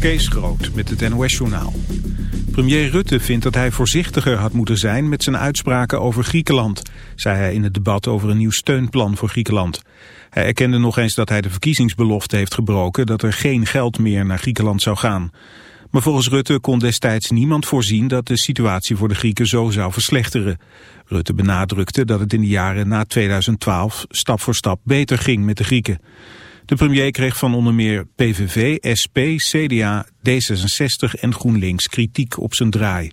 Kees Groot met het NOS-journaal. Premier Rutte vindt dat hij voorzichtiger had moeten zijn met zijn uitspraken over Griekenland, zei hij in het debat over een nieuw steunplan voor Griekenland. Hij erkende nog eens dat hij de verkiezingsbelofte heeft gebroken dat er geen geld meer naar Griekenland zou gaan. Maar volgens Rutte kon destijds niemand voorzien dat de situatie voor de Grieken zo zou verslechteren. Rutte benadrukte dat het in de jaren na 2012 stap voor stap beter ging met de Grieken. De premier kreeg van onder meer PVV, SP, CDA, D66 en GroenLinks kritiek op zijn draai.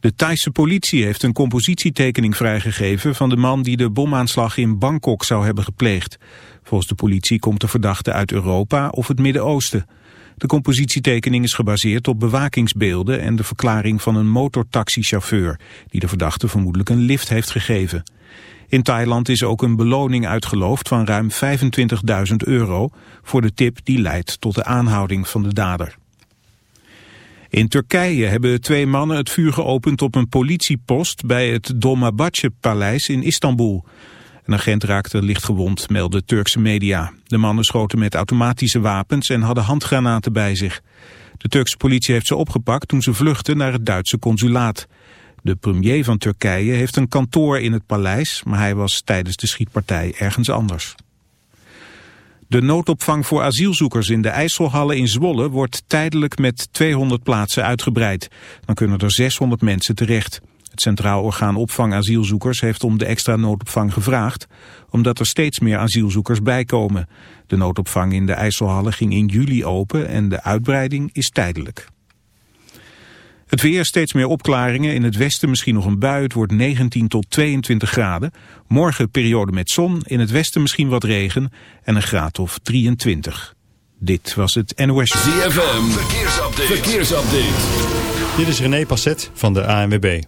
De Thaise politie heeft een compositietekening vrijgegeven van de man die de bomaanslag in Bangkok zou hebben gepleegd. Volgens de politie komt de verdachte uit Europa of het Midden-Oosten. De compositietekening is gebaseerd op bewakingsbeelden en de verklaring van een motortaxichauffeur die de verdachte vermoedelijk een lift heeft gegeven. In Thailand is ook een beloning uitgeloofd van ruim 25.000 euro voor de tip die leidt tot de aanhouding van de dader. In Turkije hebben twee mannen het vuur geopend op een politiepost bij het Dolmabahce-paleis in Istanbul. Een agent raakte licht gewond, meldde Turkse media. De mannen schoten met automatische wapens en hadden handgranaten bij zich. De Turkse politie heeft ze opgepakt toen ze vluchtten naar het Duitse consulaat. De premier van Turkije heeft een kantoor in het paleis, maar hij was tijdens de schietpartij ergens anders. De noodopvang voor asielzoekers in de IJsselhallen in Zwolle wordt tijdelijk met 200 plaatsen uitgebreid. Dan kunnen er 600 mensen terecht. Het Centraal Orgaan Opvang Asielzoekers heeft om de extra noodopvang gevraagd, omdat er steeds meer asielzoekers bijkomen. De noodopvang in de IJsselhallen ging in juli open en de uitbreiding is tijdelijk. Het weer steeds meer opklaringen. In het westen misschien nog een bui. Het wordt 19 tot 22 graden. Morgen periode met zon. In het westen misschien wat regen. En een graad of 23. Dit was het NOS. ZFM. Verkeersupdate. Verkeersupdate. Dit is René Passet van de ANWB.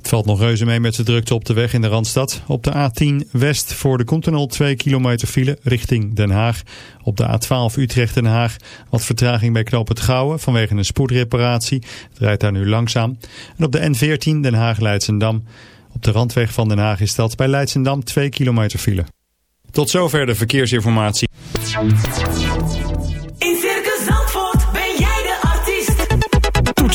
Het valt nog reuze mee met de drukte op de weg in de Randstad. Op de A10 West voor de Continental 2 kilometer file richting Den Haag. Op de A12 Utrecht-Den Haag wat vertraging bij Knoop het Gouwen vanwege een spoedreparatie. Het rijdt daar nu langzaam. En op de N14 Den Haag-Leidsendam. Op de randweg van Den Haag is dat bij Leidsendam 2 kilometer file. Tot zover de verkeersinformatie.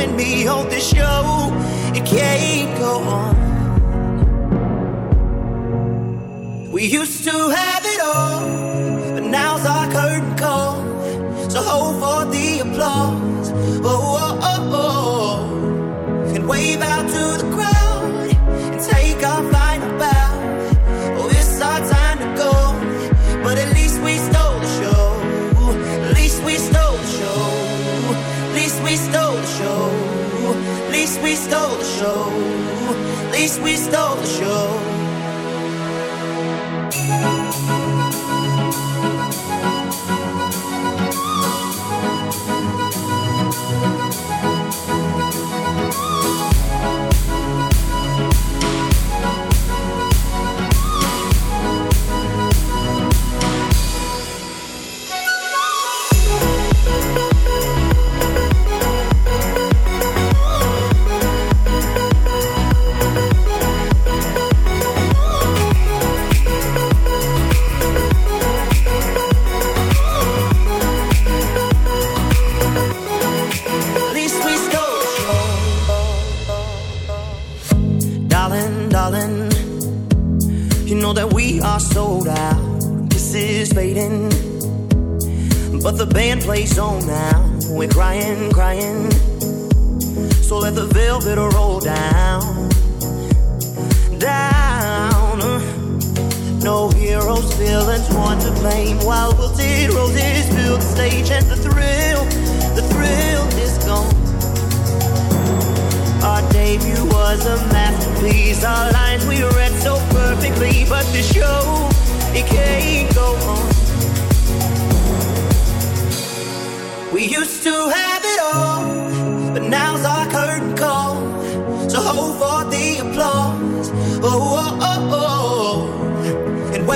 and me on this show. It can't go on. We used to have it all, but now's our curtain call. So hold for the applause.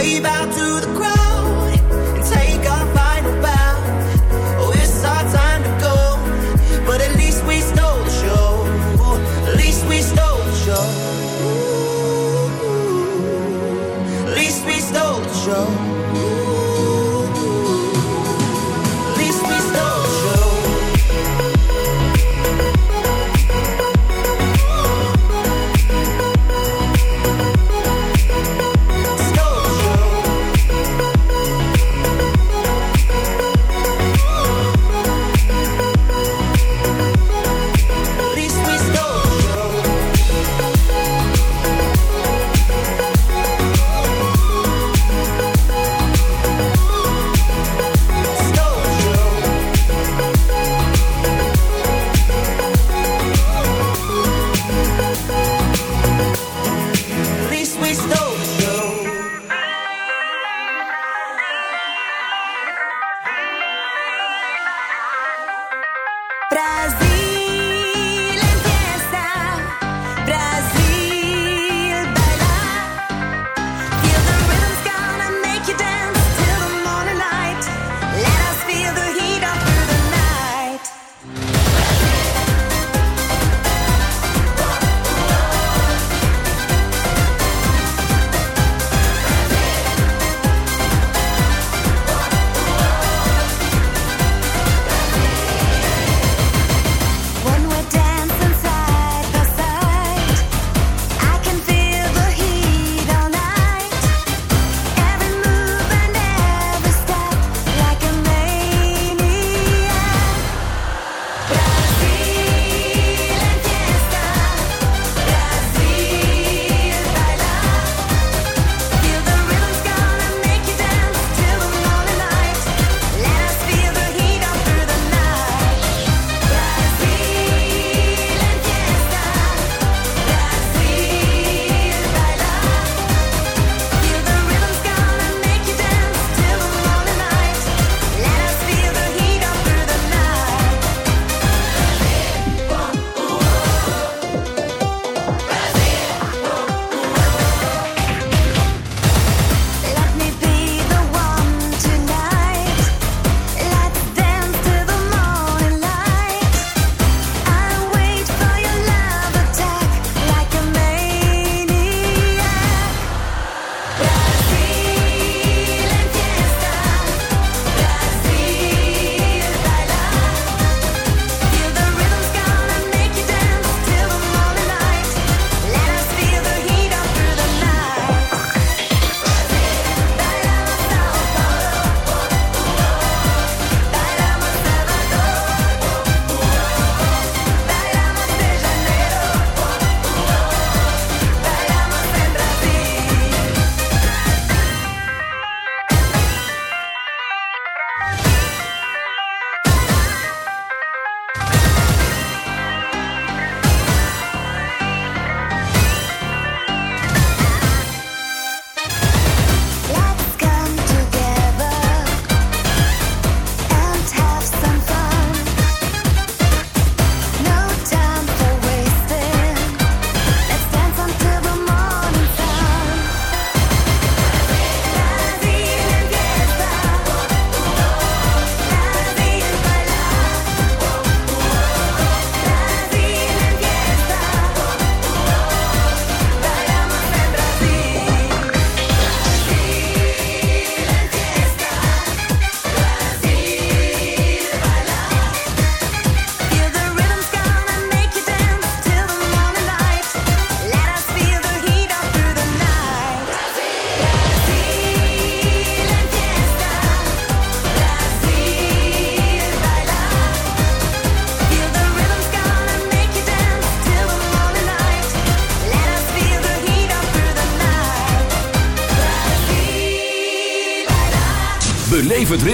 way back to the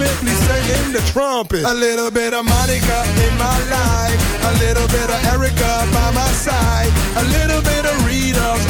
me jump in, please sing in the trumpet. A little bit of Monica in my life. A little bit of Erica by my side. A little bit of Rita's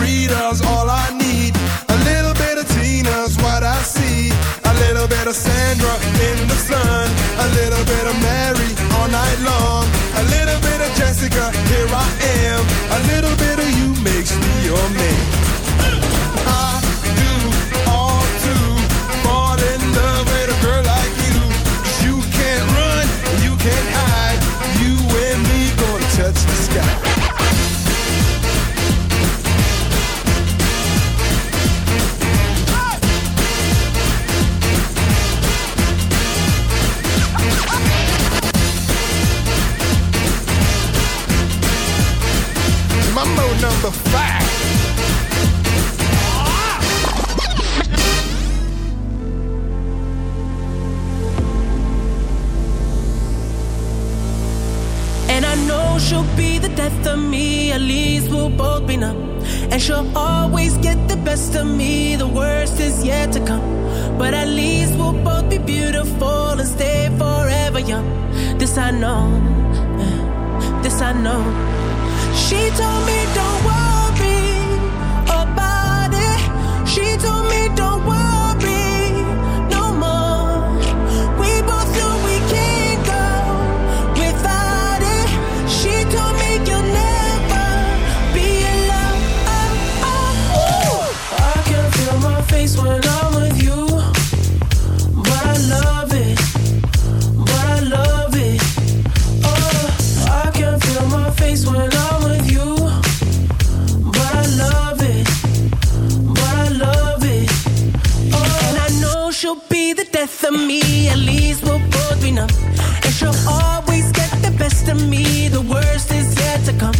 She'll always get the best of me. The worst is yet to come.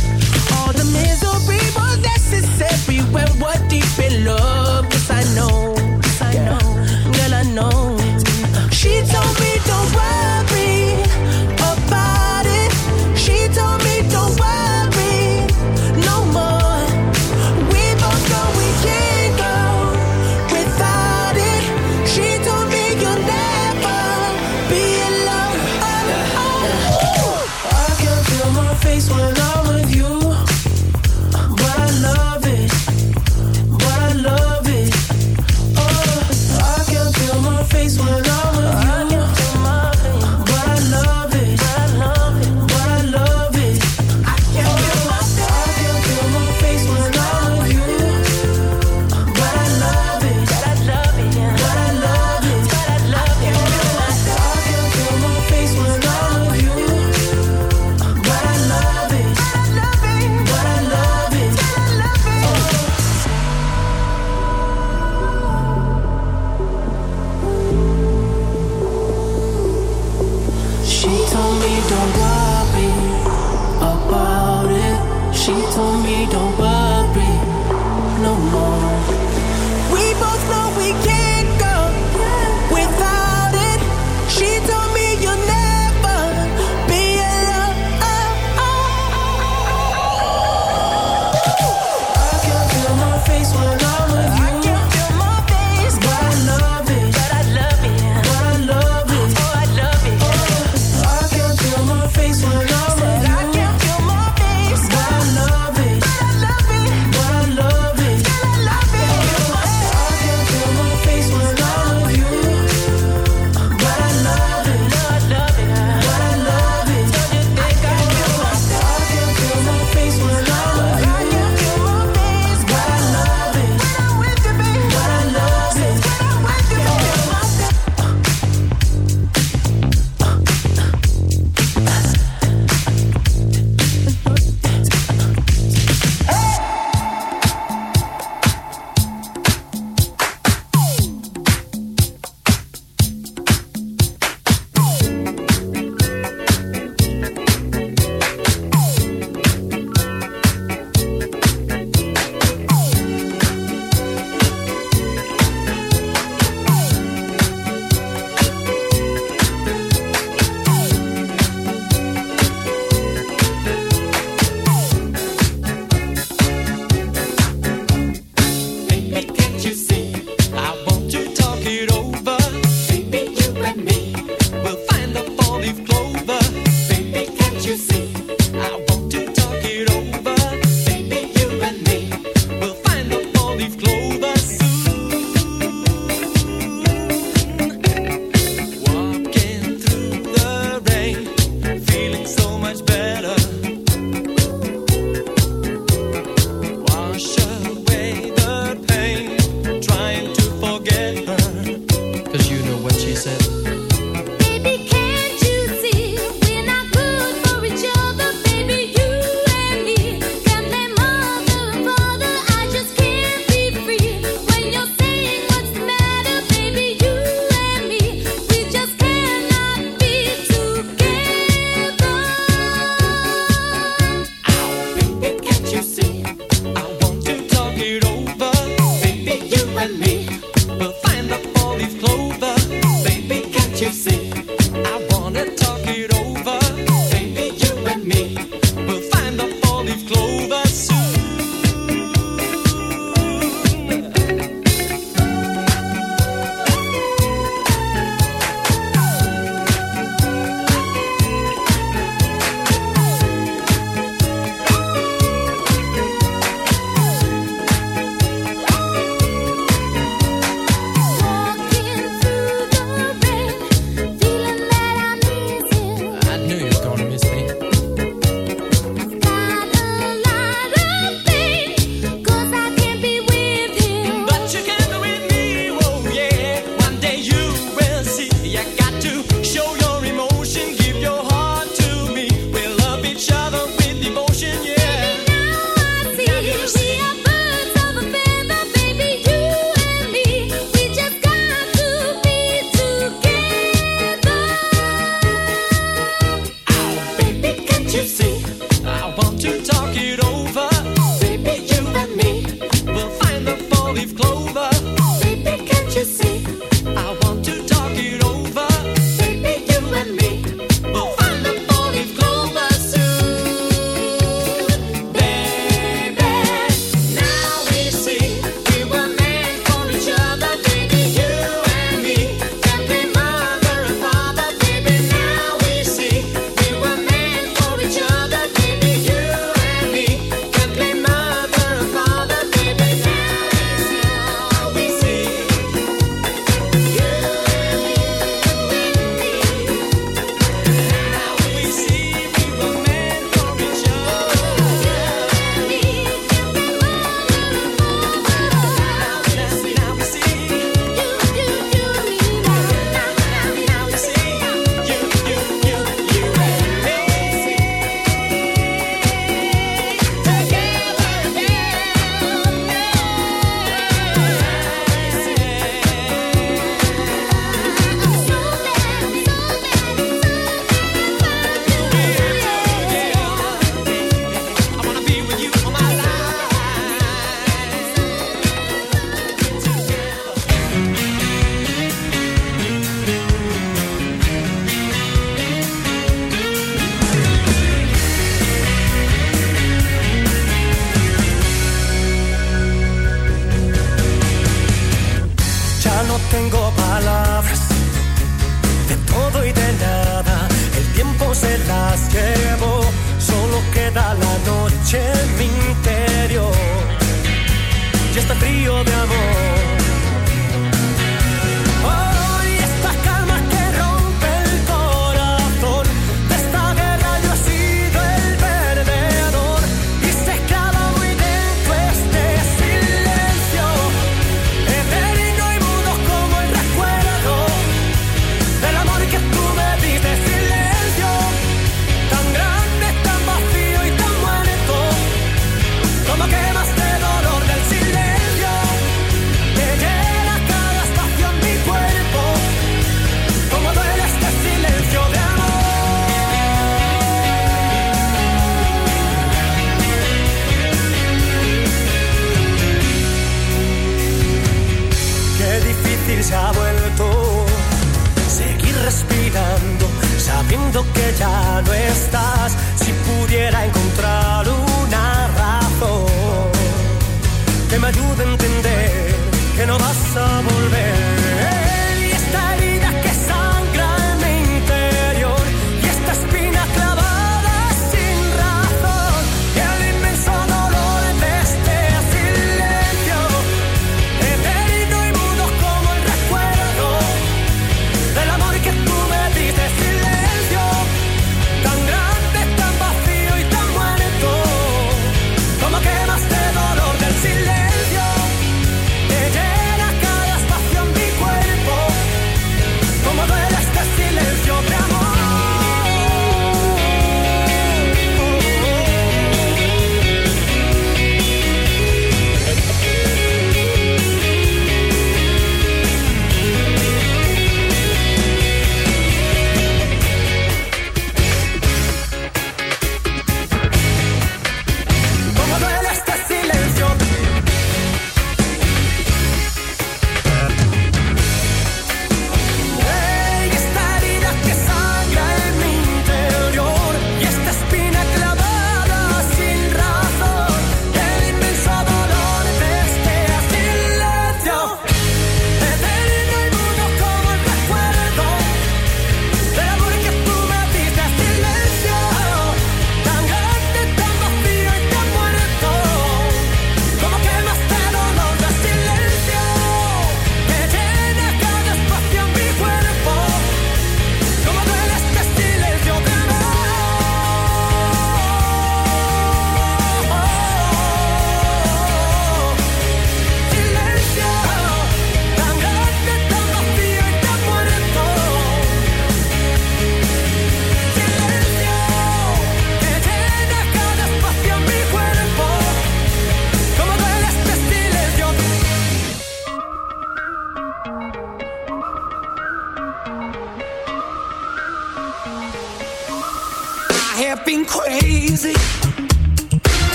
All the misery was necessary deep in love. Cause I know.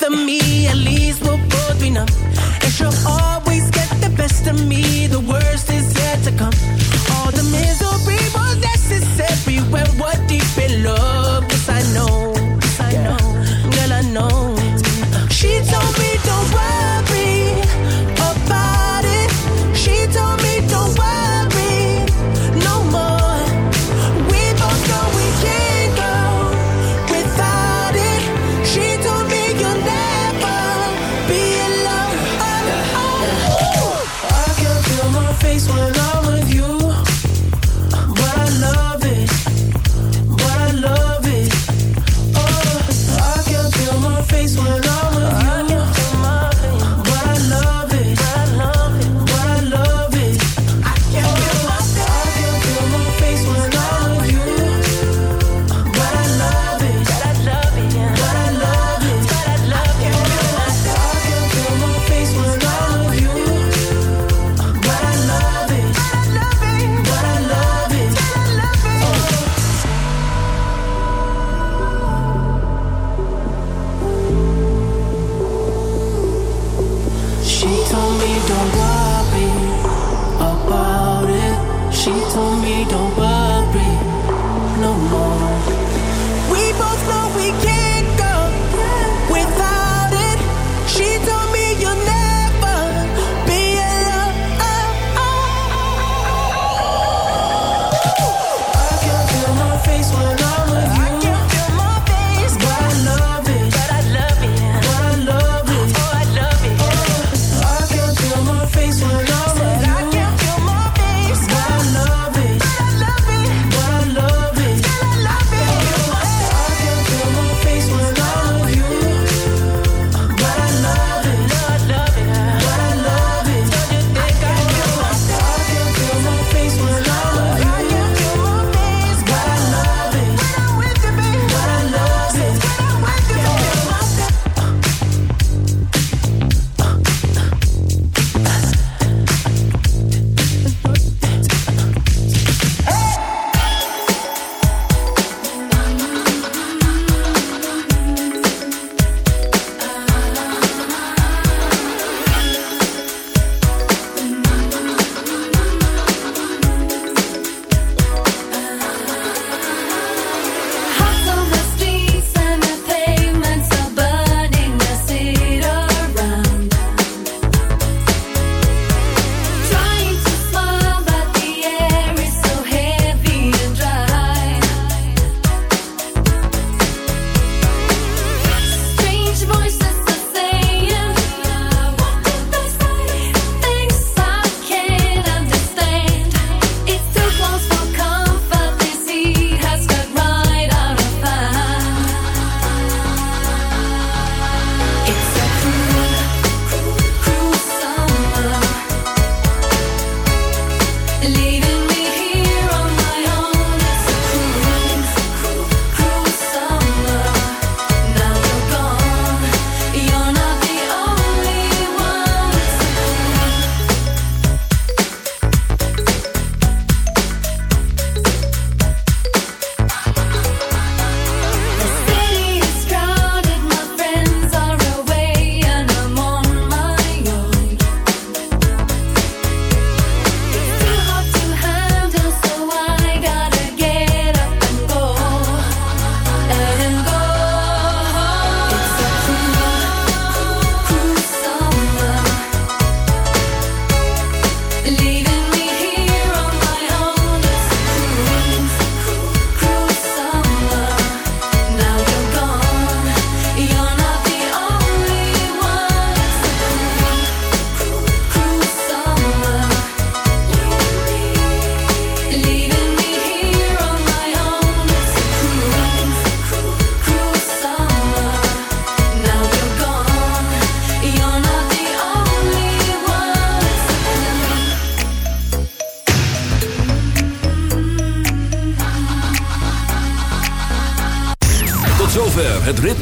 both of me, at least we'll both be numb. And she'll always get the best of me, the worst is yet to come. All the misery was necessary we're what deep in love.